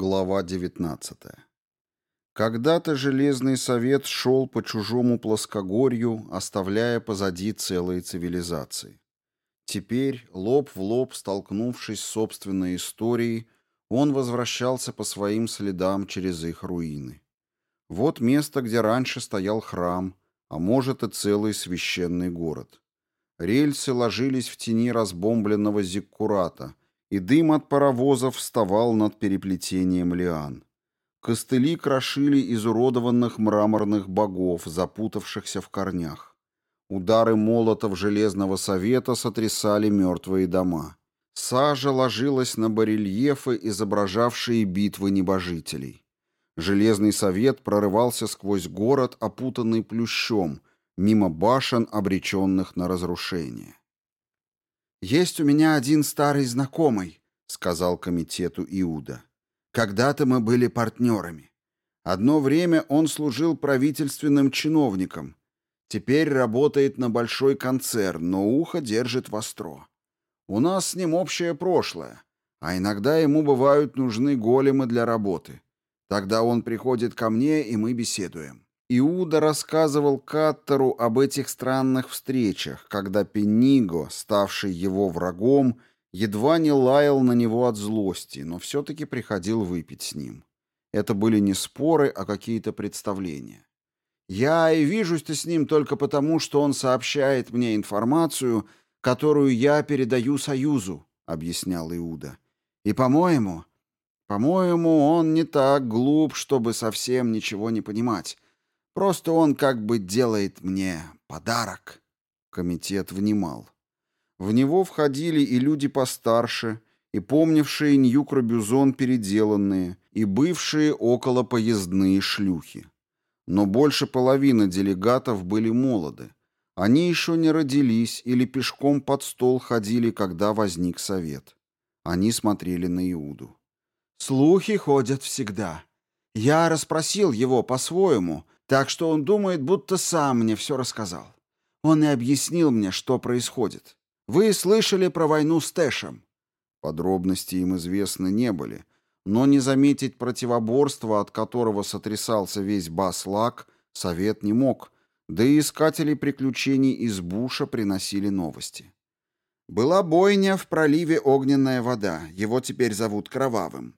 Глава 19. Когда-то Железный Совет шел по чужому плоскогорью, оставляя позади целые цивилизации. Теперь, лоб в лоб столкнувшись с собственной историей, он возвращался по своим следам через их руины. Вот место, где раньше стоял храм, а может и целый священный город. Рельсы ложились в тени разбомбленного зиккурата, и дым от паровозов вставал над переплетением лиан. Костыли крошили изуродованных мраморных богов, запутавшихся в корнях. Удары молотов Железного Совета сотрясали мертвые дома. Сажа ложилась на барельефы, изображавшие битвы небожителей. Железный Совет прорывался сквозь город, опутанный плющом, мимо башен, обреченных на разрушение. «Есть у меня один старый знакомый», — сказал комитету Иуда. «Когда-то мы были партнерами. Одно время он служил правительственным чиновником. Теперь работает на большой концерн, но ухо держит востро. У нас с ним общее прошлое, а иногда ему бывают нужны големы для работы. Тогда он приходит ко мне, и мы беседуем. Иуда рассказывал Каттеру об этих странных встречах, когда Пениго, ставший его врагом, едва не лаял на него от злости, но все-таки приходил выпить с ним. Это были не споры, а какие-то представления. «Я и вижусь-то с ним только потому, что он сообщает мне информацию, которую я передаю Союзу», — объяснял Иуда. «И, по-моему, по-моему, он не так глуп, чтобы совсем ничего не понимать». Просто он как бы делает мне подарок. Комитет внимал. В него входили и люди постарше, и помнившие Ньюкробюзон переделанные, и бывшие околопоездные шлюхи. Но больше половины делегатов были молоды. Они еще не родились или пешком под стол ходили, когда возник совет. Они смотрели на Иуду. «Слухи ходят всегда. Я расспросил его по-своему, так что он думает, будто сам мне все рассказал. Он и объяснил мне, что происходит. Вы слышали про войну с Тэшем?» Подробности им известны не были, но не заметить противоборства, от которого сотрясался весь Бас-Лак, совет не мог, да и искатели приключений из Буша приносили новости. Была бойня в проливе Огненная вода, его теперь зовут Кровавым.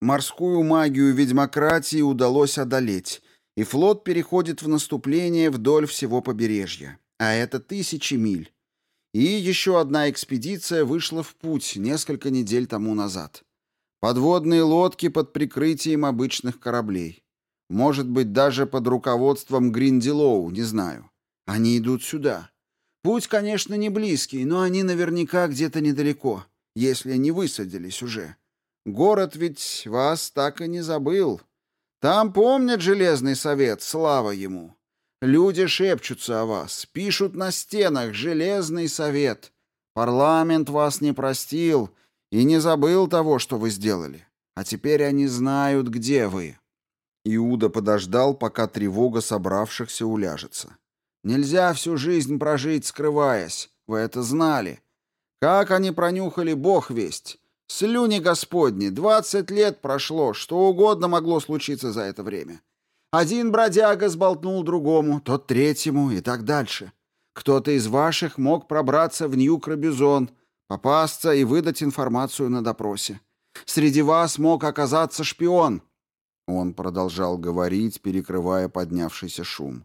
Морскую магию ведьмократии удалось одолеть, и флот переходит в наступление вдоль всего побережья, а это тысячи миль. И еще одна экспедиция вышла в путь несколько недель тому назад. Подводные лодки под прикрытием обычных кораблей. Может быть, даже под руководством Гринделоу, не знаю. Они идут сюда. Путь, конечно, не близкий, но они наверняка где-то недалеко, если не высадились уже. Город ведь вас так и не забыл. Там помнят Железный Совет, слава ему. Люди шепчутся о вас, пишут на стенах «Железный Совет». Парламент вас не простил и не забыл того, что вы сделали. А теперь они знают, где вы». Иуда подождал, пока тревога собравшихся уляжется. «Нельзя всю жизнь прожить, скрываясь. Вы это знали. Как они пронюхали, бог весть. Слюни Господни, двадцать лет прошло, что угодно могло случиться за это время. Один бродяга сболтнул другому, тот третьему и так дальше. Кто-то из ваших мог пробраться в Нью-Крабюзон, попасться и выдать информацию на допросе. Среди вас мог оказаться шпион. Он продолжал говорить, перекрывая поднявшийся шум.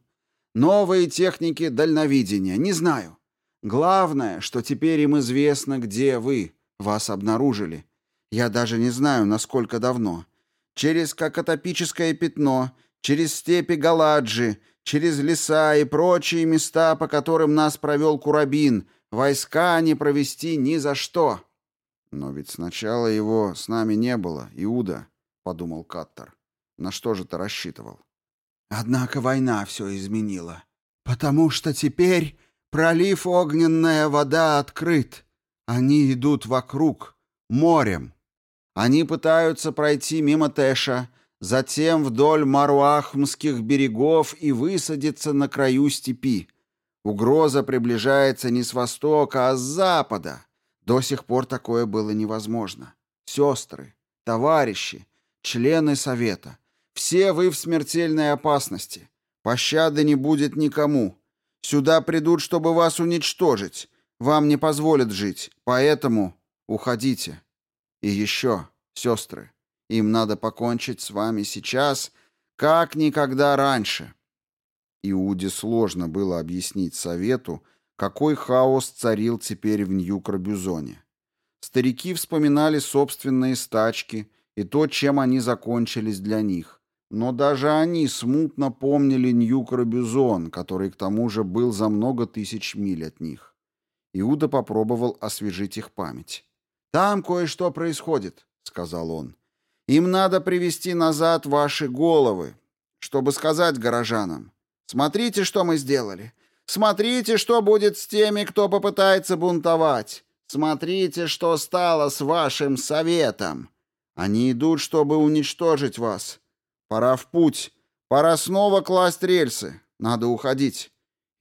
Новые техники дальновидения, не знаю. Главное, что теперь им известно, где вы. Вас обнаружили. Я даже не знаю, насколько давно. Через какотопическое пятно, через степи Галаджи, через леса и прочие места, по которым нас провел Курабин, войска не провести ни за что. Но ведь сначала его с нами не было, Иуда, — подумал Каттер. На что же ты рассчитывал? Однако война все изменила. Потому что теперь пролив огненная вода открыт. Они идут вокруг, морем. Они пытаются пройти мимо Тэша, затем вдоль Маруахмских берегов и высадиться на краю степи. Угроза приближается не с востока, а с запада. До сих пор такое было невозможно. Сестры, товарищи, члены совета, все вы в смертельной опасности. Пощады не будет никому. Сюда придут, чтобы вас уничтожить. Вам не позволят жить, поэтому уходите. И еще, сестры, им надо покончить с вами сейчас, как никогда раньше». Иуде сложно было объяснить совету, какой хаос царил теперь в Нью-Крабюзоне. Старики вспоминали собственные стачки и то, чем они закончились для них. Но даже они смутно помнили Нью-Крабюзон, который к тому же был за много тысяч миль от них. Иуда попробовал освежить их память. «Там кое-что происходит», — сказал он. «Им надо привести назад ваши головы, чтобы сказать горожанам. Смотрите, что мы сделали. Смотрите, что будет с теми, кто попытается бунтовать. Смотрите, что стало с вашим советом. Они идут, чтобы уничтожить вас. Пора в путь. Пора снова класть рельсы. Надо уходить.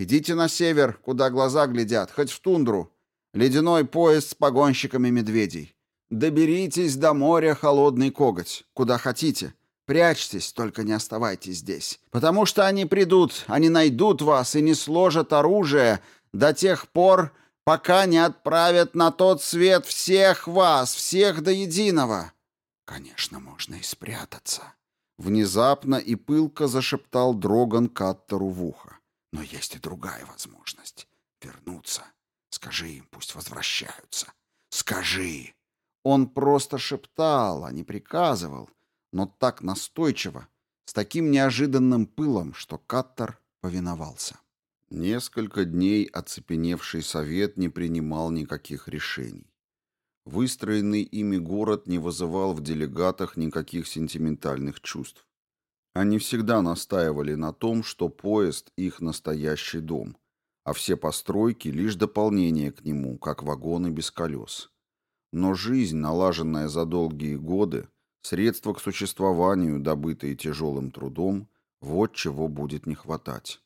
Идите на север, куда глаза глядят, хоть в тундру. Ледяной поезд с погонщиками медведей. Доберитесь до моря холодный коготь, куда хотите. Прячьтесь, только не оставайтесь здесь. Потому что они придут, они найдут вас и не сложат оружие до тех пор, пока не отправят на тот свет всех вас, всех до единого. Конечно, можно и спрятаться. Внезапно и пылко зашептал Дроган Каттеру в ухо. Но есть и другая возможность. Вернуться. Скажи им, пусть возвращаются. Скажи. Он просто шептал, а не приказывал но так настойчиво, с таким неожиданным пылом, что Каттер повиновался. Несколько дней оцепеневший совет не принимал никаких решений. Выстроенный ими город не вызывал в делегатах никаких сентиментальных чувств. Они всегда настаивали на том, что поезд — их настоящий дом, а все постройки — лишь дополнение к нему, как вагоны без колес. Но жизнь, налаженная за долгие годы, Средства к существованию, добытые тяжелым трудом, вот чего будет не хватать.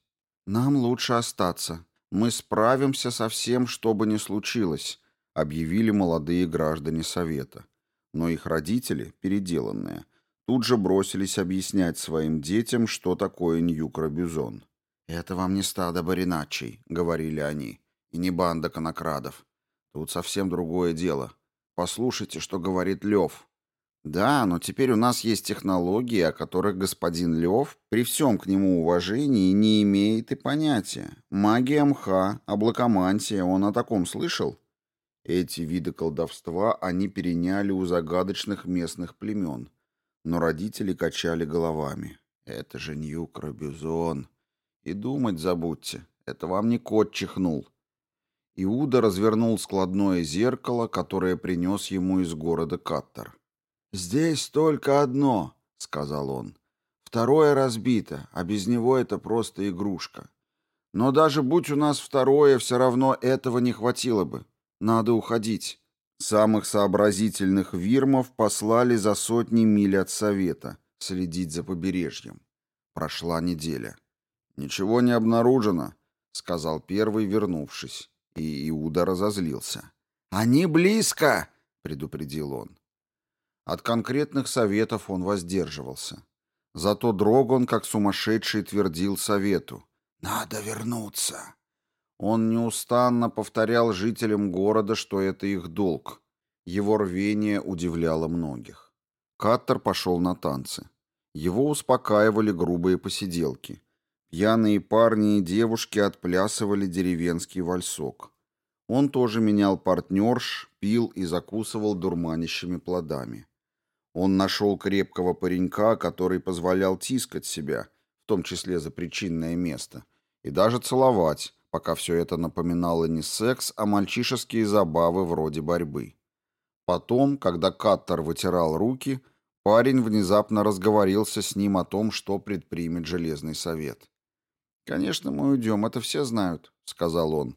«Нам лучше остаться. Мы справимся со всем, что бы ни случилось», объявили молодые граждане Совета. Но их родители, переделанные, тут же бросились объяснять своим детям, что такое Нью-Крабюзон. «Это вам не стадо бариначей», — говорили они, — «и не банда конокрадов. Тут совсем другое дело. Послушайте, что говорит Лев, да, но теперь у нас есть технологии, о которых господин Лев, при всем к нему уважении, не имеет и понятия. Магия мха, облакомантия, он о таком слышал? Эти виды колдовства они переняли у загадочных местных племен. Но родители качали головами. Это же Нью-Крабюзон. И думать забудьте, это вам не кот чихнул. Иуда развернул складное зеркало, которое принес ему из города Каттер. «Здесь только одно», — сказал он. «Второе разбито, а без него это просто игрушка. Но даже будь у нас второе, все равно этого не хватило бы. Надо уходить». Самых сообразительных вирмов послали за сотни миль от совета следить за побережьем. Прошла неделя. «Ничего не обнаружено», — сказал первый, вернувшись. И Иуда разозлился. «Они близко!» — предупредил он. От конкретных советов он воздерживался. Зато Дрогон, как сумасшедший, твердил совету. «Надо вернуться». Он неустанно повторял жителям города, что это их долг. Его рвение удивляло многих. Каттер пошел на танцы. Его успокаивали грубые посиделки. Пьяные парни и девушки отплясывали деревенский вальсок. Он тоже менял партнерш, пил и закусывал дурманящими плодами. Он нашел крепкого паренька, который позволял тискать себя, в том числе за причинное место, и даже целовать, пока все это напоминало не секс, а мальчишеские забавы вроде борьбы. Потом, когда Каттер вытирал руки, парень внезапно разговорился с ним о том, что предпримет Железный Совет. «Конечно, мы уйдем, это все знают», — сказал он.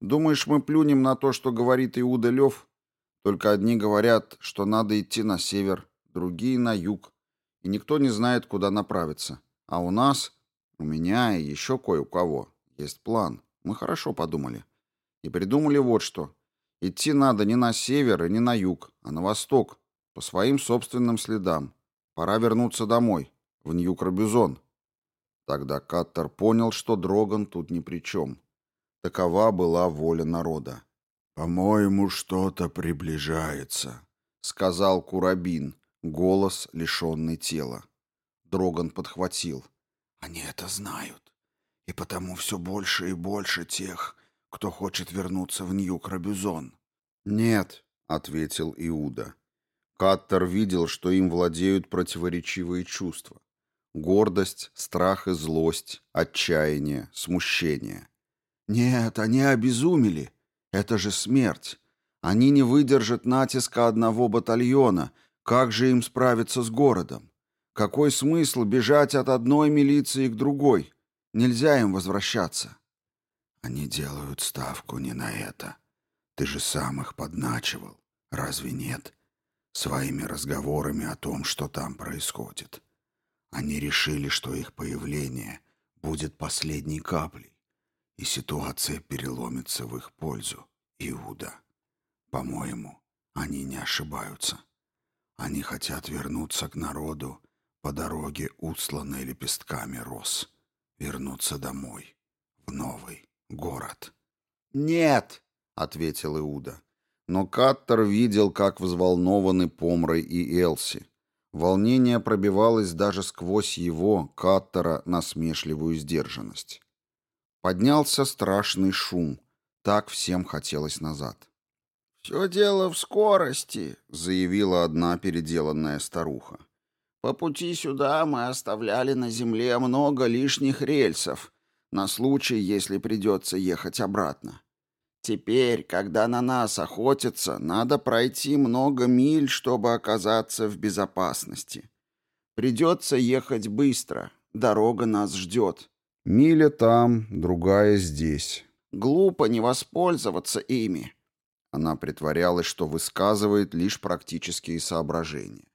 «Думаешь, мы плюнем на то, что говорит Иуда Лев? Только одни говорят, что надо идти на север, другие на юг, и никто не знает, куда направиться. А у нас, у меня и еще кое у кого, есть план. Мы хорошо подумали. И придумали вот что. Идти надо не на север и не на юг, а на восток, по своим собственным следам. Пора вернуться домой, в Нью-Крабюзон. Тогда Каттер понял, что Дроган тут ни при чем. Такова была воля народа. «По-моему, что-то приближается», — сказал Курабин, голос, лишенный тела. Дроган подхватил. «Они это знают, и потому все больше и больше тех, кто хочет вернуться в Нью-Крабюзон». «Нет», — ответил Иуда. Каттер видел, что им владеют противоречивые чувства. Гордость, страх и злость, отчаяние, смущение. «Нет, они обезумели. Это же смерть. Они не выдержат натиска одного батальона. Как же им справиться с городом? Какой смысл бежать от одной милиции к другой? Нельзя им возвращаться». «Они делают ставку не на это. Ты же сам их подначивал. Разве нет? Своими разговорами о том, что там происходит». Они решили, что их появление будет последней каплей, и ситуация переломится в их пользу. Иуда. По-моему, они не ошибаются. Они хотят вернуться к народу по дороге, усланной лепестками роз. Вернуться домой, в новый город. «Нет!» — ответил Иуда. Но Каттер видел, как взволнованы Помрой и Элси. Волнение пробивалось даже сквозь его, Каттера, насмешливую сдержанность. Поднялся страшный шум. Так всем хотелось назад. «Все дело в скорости», — заявила одна переделанная старуха. «По пути сюда мы оставляли на земле много лишних рельсов, на случай, если придется ехать обратно. Теперь, когда на нас охотятся, надо пройти много миль, чтобы оказаться в безопасности. Придется ехать быстро, дорога нас ждет. Миля там, другая здесь. Глупо не воспользоваться ими. Она притворялась, что высказывает лишь практические соображения.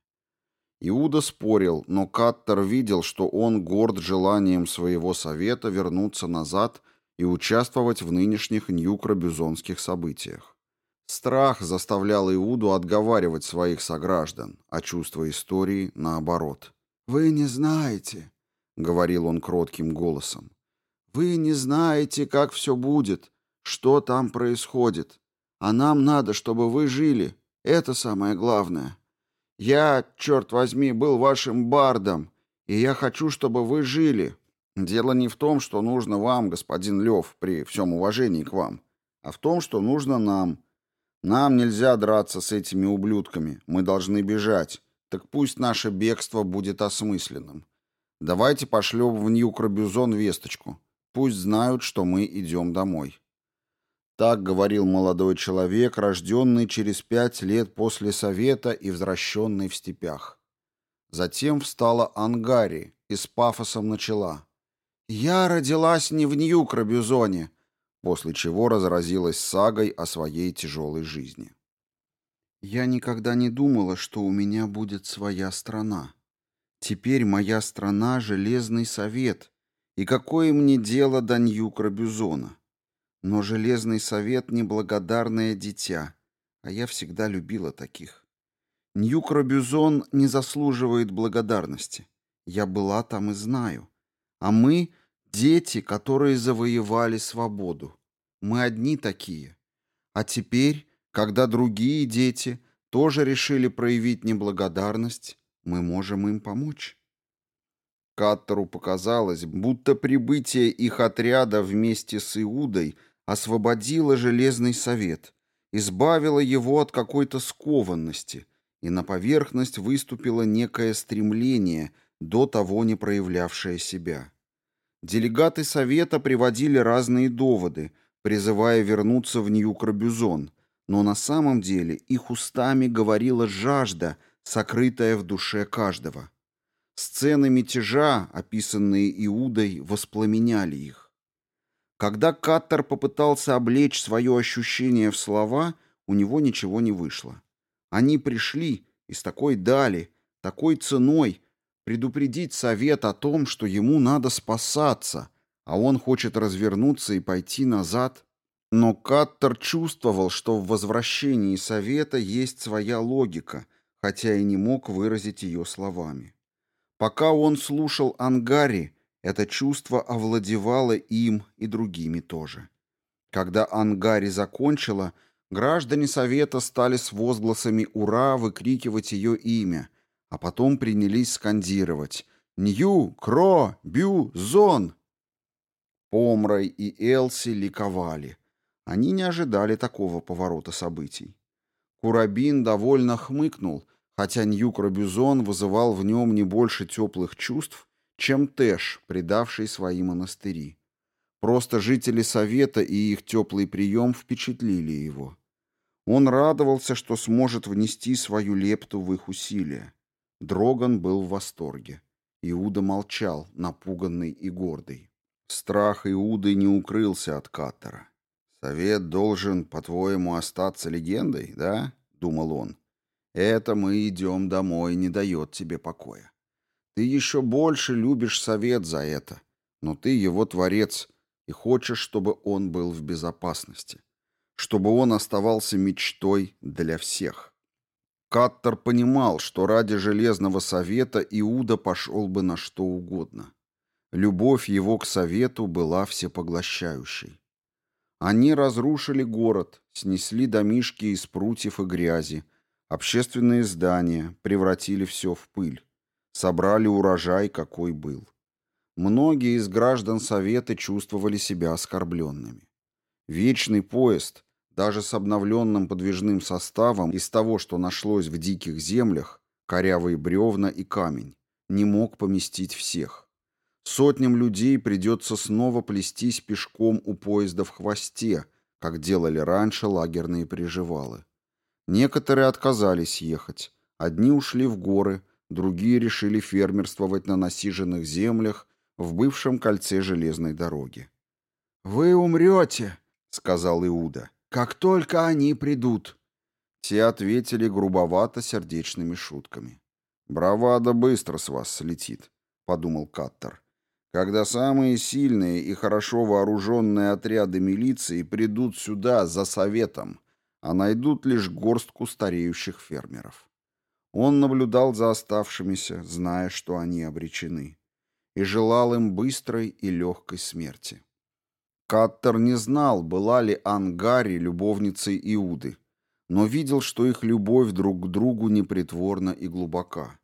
Иуда спорил, но Каттер видел, что он горд желанием своего совета вернуться назад и участвовать в нынешних нью-крабюзонских событиях. Страх заставлял Иуду отговаривать своих сограждан, а чувство истории наоборот. «Вы не знаете», — говорил он кротким голосом, — «вы не знаете, как все будет, что там происходит, а нам надо, чтобы вы жили, это самое главное. Я, черт возьми, был вашим бардом, и я хочу, чтобы вы жили, Дело не в том, что нужно вам, господин Лев, при всем уважении к вам, а в том, что нужно нам. Нам нельзя драться с этими ублюдками, мы должны бежать. Так пусть наше бегство будет осмысленным. Давайте пошлем в Нью-Крабюзон весточку. Пусть знают, что мы идем домой. Так говорил молодой человек, рожденный через пять лет после Совета и возвращенный в степях. Затем встала Ангари и с пафосом начала. «Я родилась не в Нью-Крабюзоне», после чего разразилась сагой о своей тяжелой жизни. «Я никогда не думала, что у меня будет своя страна. Теперь моя страна — Железный Совет, и какое мне дело до Нью-Крабюзона? Но Железный Совет — неблагодарное дитя, а я всегда любила таких. Нью-Крабюзон не заслуживает благодарности. Я была там и знаю. А мы — дети, которые завоевали свободу. Мы одни такие. А теперь, когда другие дети тоже решили проявить неблагодарность, мы можем им помочь. Каттеру показалось, будто прибытие их отряда вместе с Иудой освободило Железный Совет, избавило его от какой-то скованности, и на поверхность выступило некое стремление, до того не проявлявшее себя. Делегаты Совета приводили разные доводы, призывая вернуться в Нью-Крабюзон, но на самом деле их устами говорила жажда, сокрытая в душе каждого. Сцены мятежа, описанные Иудой, воспламеняли их. Когда Каттер попытался облечь свое ощущение в слова, у него ничего не вышло. Они пришли из такой дали, такой ценой, предупредить совет о том, что ему надо спасаться, а он хочет развернуться и пойти назад. Но Каттер чувствовал, что в возвращении совета есть своя логика, хотя и не мог выразить ее словами. Пока он слушал Ангари, это чувство овладевало им и другими тоже. Когда Ангари закончила, граждане Совета стали с возгласами «Ура!» выкрикивать ее имя, а потом принялись скандировать «Нью! Кро! Бю! Зон!». Помрай и Элси ликовали. Они не ожидали такого поворота событий. Курабин довольно хмыкнул, хотя Ньюк Робюзон вызывал в нем не больше теплых чувств, чем Тэш, предавший свои монастыри. Просто жители Совета и их теплый прием впечатлили его. Он радовался, что сможет внести свою лепту в их усилия. Дроган был в восторге. Иуда молчал, напуганный и гордый. Страх Иуды не укрылся от Каттера. «Совет должен, по-твоему, остаться легендой, да?» — думал он. «Это мы идем домой не дает тебе покоя. Ты еще больше любишь совет за это, но ты его творец и хочешь, чтобы он был в безопасности, чтобы он оставался мечтой для всех». Каттер понимал, что ради Железного Совета Иуда пошел бы на что угодно. Любовь его к Совету была всепоглощающей. Они разрушили город, снесли домишки из прутьев и грязи, общественные здания, превратили все в пыль, собрали урожай, какой был. Многие из граждан Совета чувствовали себя оскорбленными. Вечный поезд, даже с обновленным подвижным составом из того, что нашлось в диких землях, корявые бревна и камень, не мог поместить всех. Сотням людей придется снова плестись пешком у поезда в хвосте, как делали раньше лагерные приживалы. Некоторые отказались ехать. Одни ушли в горы, другие решили фермерствовать на насиженных землях в бывшем кольце железной дороги. «Вы умрете», — сказал Иуда, — «как только они придут». Те ответили грубовато сердечными шутками. «Бравада быстро с вас слетит», — подумал Каттер когда самые сильные и хорошо вооруженные отряды милиции придут сюда за советом, а найдут лишь горстку стареющих фермеров. Он наблюдал за оставшимися, зная, что они обречены, и желал им быстрой и легкой смерти. Каттер не знал, была ли Ангари любовницей Иуды, но видел, что их любовь друг к другу непритворна и глубока.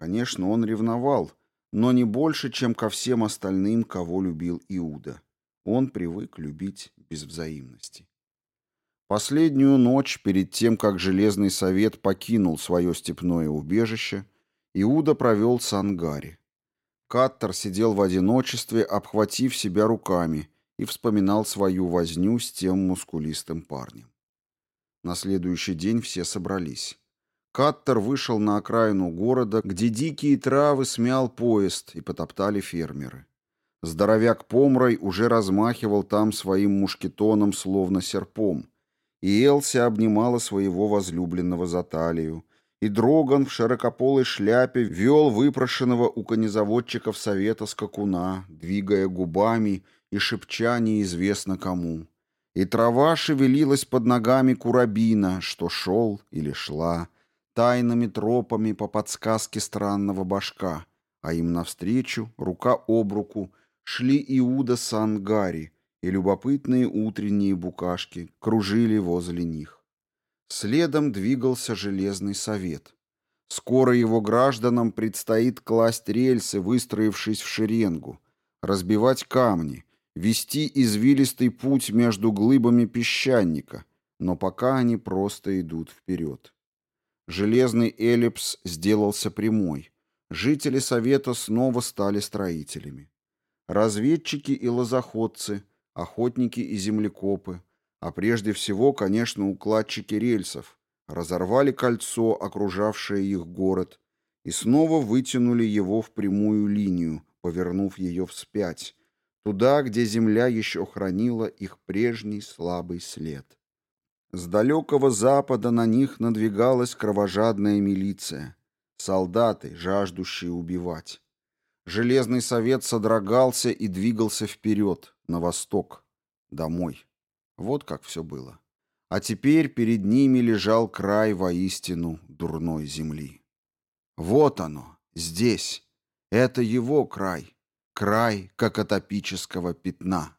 Конечно, он ревновал, но не больше, чем ко всем остальным, кого любил Иуда. Он привык любить без взаимности. Последнюю ночь, перед тем, как Железный Совет покинул свое степное убежище, Иуда провел с Ангари. Каттер сидел в одиночестве, обхватив себя руками, и вспоминал свою возню с тем мускулистым парнем. На следующий день все собрались. Каттер вышел на окраину города, где дикие травы смял поезд и потоптали фермеры. Здоровяк Помрой уже размахивал там своим мушкетоном, словно серпом, и Элси обнимала своего возлюбленного за талию, и Дроган в широкополой шляпе вел выпрошенного у конезаводчиков совета скакуна, двигая губами и шепча неизвестно кому. И трава шевелилась под ногами курабина, что шел или шла, тайными тропами по подсказке странного башка, а им навстречу, рука об руку, шли Иуда с Ангари, и любопытные утренние букашки кружили возле них. Следом двигался Железный Совет. Скоро его гражданам предстоит класть рельсы, выстроившись в шеренгу, разбивать камни, вести извилистый путь между глыбами песчаника, но пока они просто идут вперед. Железный эллипс сделался прямой. Жители Совета снова стали строителями. Разведчики и лозоходцы, охотники и землекопы, а прежде всего, конечно, укладчики рельсов, разорвали кольцо, окружавшее их город, и снова вытянули его в прямую линию, повернув ее вспять, туда, где земля еще хранила их прежний слабый след. С далекого запада на них надвигалась кровожадная милиция. Солдаты, жаждущие убивать. Железный совет содрогался и двигался вперед, на восток, домой. Вот как все было. А теперь перед ними лежал край воистину дурной земли. Вот оно, здесь. Это его край. Край как кокотопического пятна.